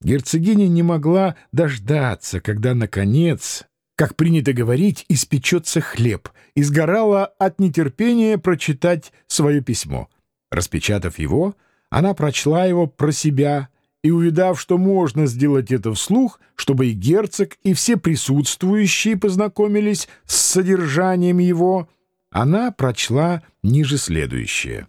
Герцогиня не могла дождаться, когда, наконец, как принято говорить, испечется хлеб, и сгорала от нетерпения прочитать свое письмо. Распечатав его, она прочла его про себя и, увидав, что можно сделать это вслух, чтобы и герцог, и все присутствующие познакомились с содержанием его, она прочла ниже следующее.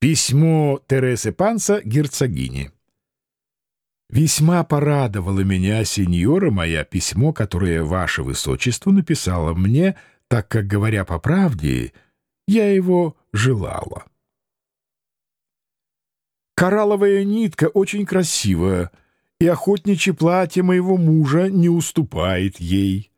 Письмо Тересы Панса герцогине. «Весьма порадовало меня, сеньора моя, письмо, которое ваше высочество написало мне, так как, говоря по правде, я его желала». Коралловая нитка очень красивая, и охотничье платье моего мужа не уступает ей.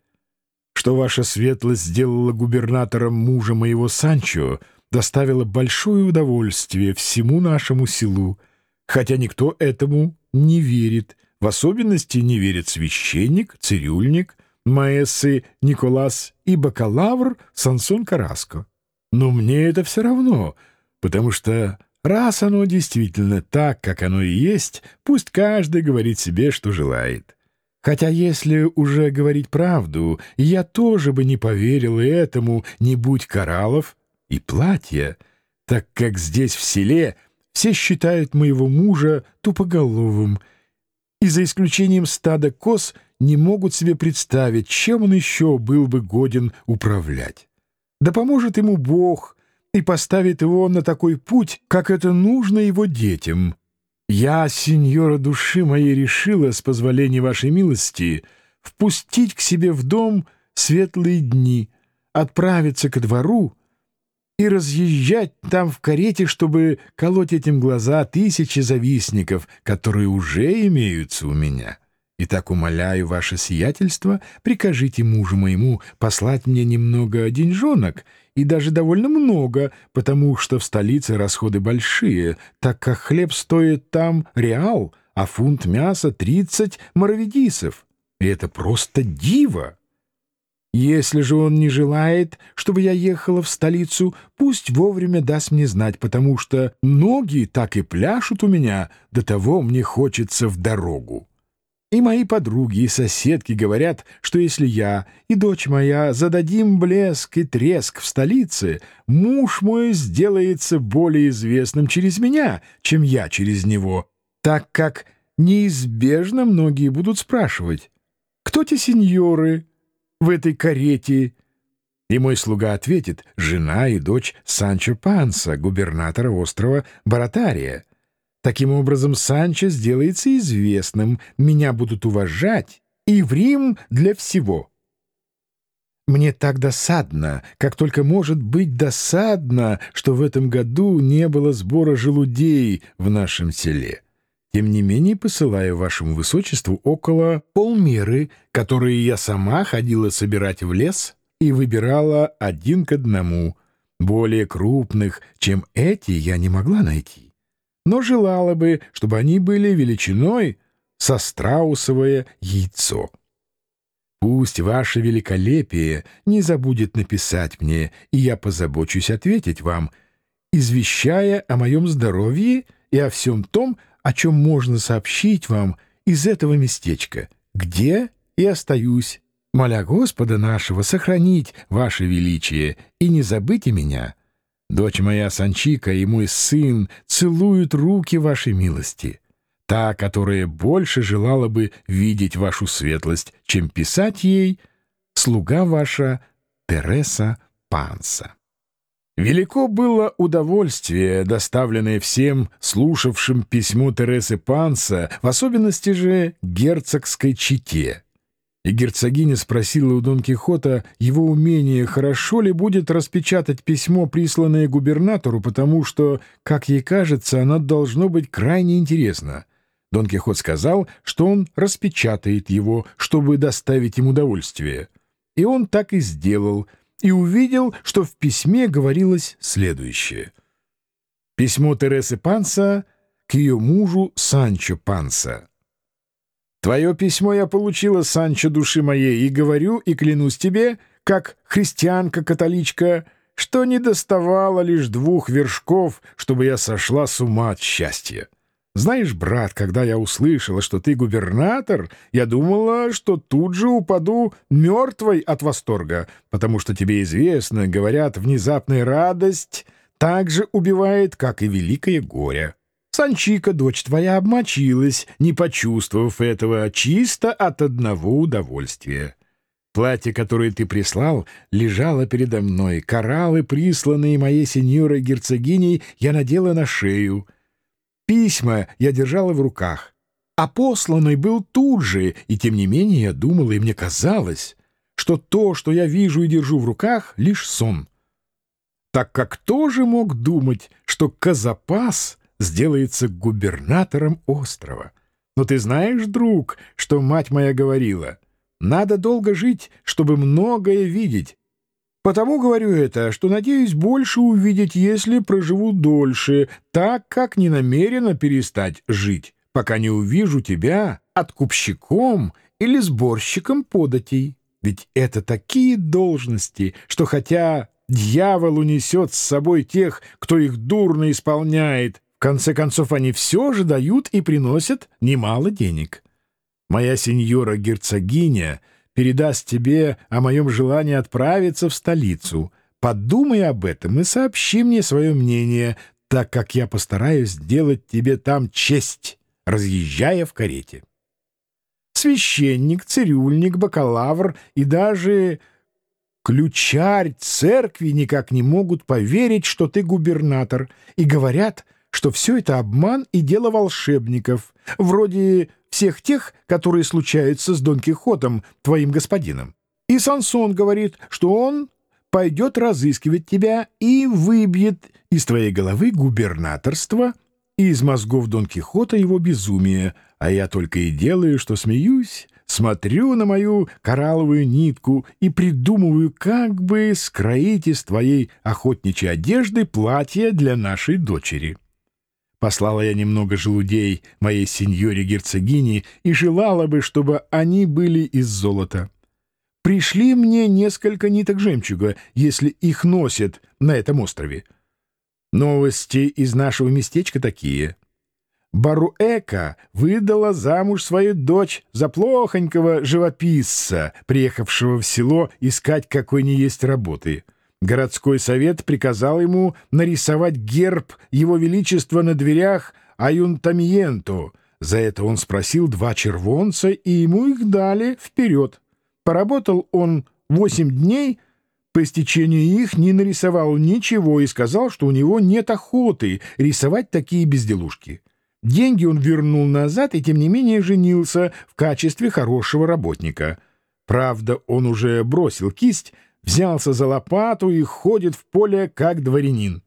Что ваша светлость сделала губернатором мужа моего Санчо, доставило большое удовольствие всему нашему селу, хотя никто этому не верит, в особенности не верит священник, цирюльник, маэссы Николас и бакалавр Сансон Караско. Но мне это все равно, потому что Раз оно действительно так, как оно и есть, пусть каждый говорит себе, что желает. Хотя если уже говорить правду, я тоже бы не поверил этому, не будь кораллов и платья, так как здесь в селе все считают моего мужа тупоголовым, и за исключением стада коз не могут себе представить, чем он еще был бы годен управлять. Да поможет ему Бог — и поставит его на такой путь, как это нужно его детям. Я, сеньора души моей, решила, с позволения вашей милости, впустить к себе в дом светлые дни, отправиться ко двору и разъезжать там в карете, чтобы колоть этим глаза тысячи завистников, которые уже имеются у меня. Итак, умоляю ваше сиятельство, прикажите мужу моему послать мне немного деньжонок, и даже довольно много, потому что в столице расходы большие, так как хлеб стоит там реал, а фунт мяса — тридцать маравидисов. И это просто диво! Если же он не желает, чтобы я ехала в столицу, пусть вовремя даст мне знать, потому что ноги так и пляшут у меня, до того мне хочется в дорогу. И мои подруги и соседки говорят, что если я и дочь моя зададим блеск и треск в столице, муж мой сделается более известным через меня, чем я через него, так как неизбежно многие будут спрашивать, кто те сеньоры в этой карете? И мой слуга ответит, жена и дочь Санчо Панса, губернатора острова Баратария. Таким образом, Санчо сделается известным, меня будут уважать, и в Рим для всего. Мне так досадно, как только может быть досадно, что в этом году не было сбора желудей в нашем селе. Тем не менее, посылаю вашему высочеству около полмеры, которые я сама ходила собирать в лес и выбирала один к одному. Более крупных, чем эти, я не могла найти но желала бы, чтобы они были величиной со страусовое яйцо. Пусть ваше великолепие не забудет написать мне, и я позабочусь ответить вам, извещая о моем здоровье и о всем том, о чем можно сообщить вам из этого местечка, где и остаюсь, моля Господа нашего сохранить ваше величие и не забыть меня, Дочь моя Санчика и мой сын целуют руки вашей милости. Та, которая больше желала бы видеть вашу светлость, чем писать ей, слуга ваша Тереса Панса. Велико было удовольствие, доставленное всем слушавшим письмо Тересы Панса, в особенности же герцогской чите и герцогиня спросила у Дон Кихота его умение, хорошо ли будет распечатать письмо, присланное губернатору, потому что, как ей кажется, оно должно быть крайне интересно. Дон Кихот сказал, что он распечатает его, чтобы доставить им удовольствие. И он так и сделал, и увидел, что в письме говорилось следующее. Письмо Тересы Панса к ее мужу Санчо Панса. Твое письмо я получила, Санчо, души моей, и говорю, и клянусь тебе, как христианка-католичка, что не доставало лишь двух вершков, чтобы я сошла с ума от счастья. Знаешь, брат, когда я услышала, что ты губернатор, я думала, что тут же упаду мертвой от восторга, потому что тебе известно, говорят, внезапная радость так же убивает, как и великое горе. Санчика, дочь твоя, обмочилась, не почувствовав этого, чисто от одного удовольствия. Платье, которое ты прислал, лежало передо мной. Кораллы, присланные моей сеньорой герцогиней, я надела на шею. Письма я держала в руках. А посланный был тут же, и тем не менее я думала, и мне казалось, что то, что я вижу и держу в руках, — лишь сон. Так как кто же мог думать, что Казапас сделается губернатором острова? Но ты знаешь, друг, что мать моя говорила — надо долго жить, чтобы многое видеть. Потому говорю это, что надеюсь больше увидеть, если проживу дольше, так как не намерена перестать жить, пока не увижу тебя откупщиком или сборщиком податей. Ведь это такие должности, что хотя дьявол унесет с собой тех, кто их дурно исполняет, в конце концов они все же дают и приносят немало денег. Моя сеньора-герцогиня передаст тебе о моем желании отправиться в столицу. Подумай об этом и сообщи мне свое мнение, так как я постараюсь сделать тебе там честь, разъезжая в карете. Священник, цирюльник, бакалавр и даже ключарь церкви никак не могут поверить, что ты губернатор, и говорят, что все это обман и дело волшебников, вроде всех тех, которые случаются с Дон Кихотом, твоим господином. И Сансон говорит, что он пойдет разыскивать тебя и выбьет из твоей головы губернаторство и из мозгов Дон Кихота его безумие, а я только и делаю, что смеюсь, смотрю на мою коралловую нитку и придумываю, как бы скроить из твоей охотничьей одежды платье для нашей дочери». Послала я немного желудей моей сеньоре-герцогине и желала бы, чтобы они были из золота. Пришли мне несколько ниток жемчуга, если их носят на этом острове. Новости из нашего местечка такие. Баруэка выдала замуж свою дочь за плохонького живописца, приехавшего в село искать какой ни есть работы. Городской совет приказал ему нарисовать герб его величества на дверях Аюнтамиенто. За это он спросил два червонца, и ему их дали вперед. Поработал он восемь дней, по истечению их не нарисовал ничего и сказал, что у него нет охоты рисовать такие безделушки. Деньги он вернул назад и, тем не менее, женился в качестве хорошего работника. Правда, он уже бросил кисть, взялся за лопату и ходит в поле как дворянин.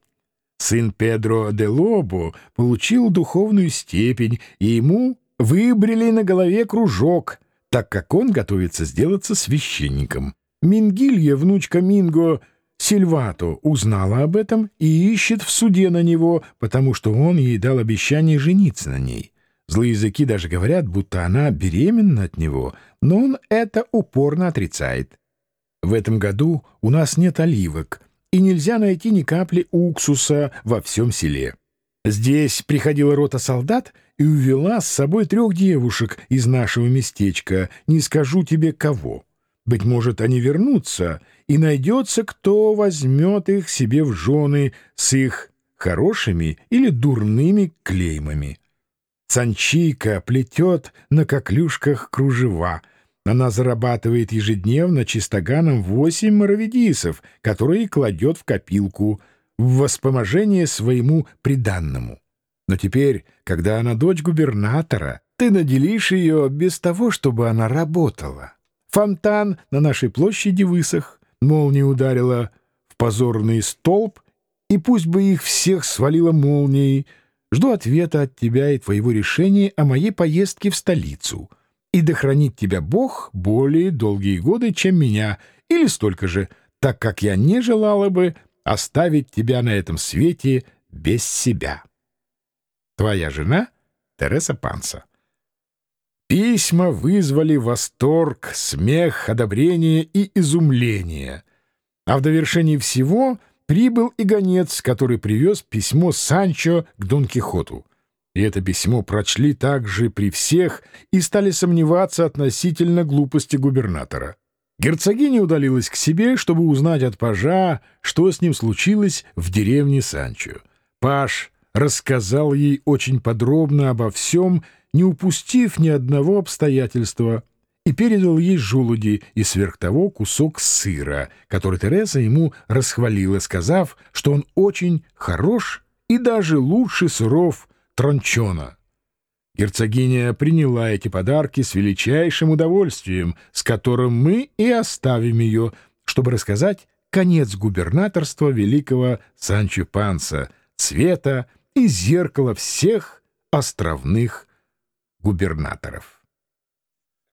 Сын Педро де Лобо получил духовную степень, и ему выбрили на голове кружок, так как он готовится сделаться священником. Мингилья, внучка Минго Сильвато, узнала об этом и ищет в суде на него, потому что он ей дал обещание жениться на ней. Злые языки даже говорят, будто она беременна от него, но он это упорно отрицает. В этом году у нас нет оливок, и нельзя найти ни капли уксуса во всем селе. Здесь приходила рота солдат и увела с собой трех девушек из нашего местечка, не скажу тебе кого. Быть может, они вернутся, и найдется, кто возьмет их себе в жены с их хорошими или дурными клеймами. Санчика плетет на коклюшках кружева — она зарабатывает ежедневно чистоганом восемь моровидисов, которые кладет в копилку в воспоможение своему приданному. Но теперь, когда она дочь губернатора, ты наделишь ее без того, чтобы она работала. Фонтан на нашей площади высох, молния ударила в позорный столб, и пусть бы их всех свалила молнией, жду ответа от тебя и твоего решения о моей поездке в столицу — и да хранит тебя Бог более долгие годы, чем меня, или столько же, так как я не желала бы оставить тебя на этом свете без себя. Твоя жена Тереса Панса. Письма вызвали восторг, смех, одобрение и изумление. А в довершении всего прибыл и гонец, который привез письмо Санчо к Дон Кихоту. И это письмо прочли также при всех и стали сомневаться относительно глупости губернатора. Герцогиня удалилась к себе, чтобы узнать от пажа, что с ним случилось в деревне Санчо. Паж рассказал ей очень подробно обо всем, не упустив ни одного обстоятельства, и передал ей желуди и сверх того кусок сыра, который Тереза ему расхвалила, сказав, что он очень хорош и даже лучше сыров трончона. Герцогиня приняла эти подарки с величайшим удовольствием, с которым мы и оставим ее, чтобы рассказать конец губернаторства великого Санчо Панса, цвета и зеркала всех островных губернаторов.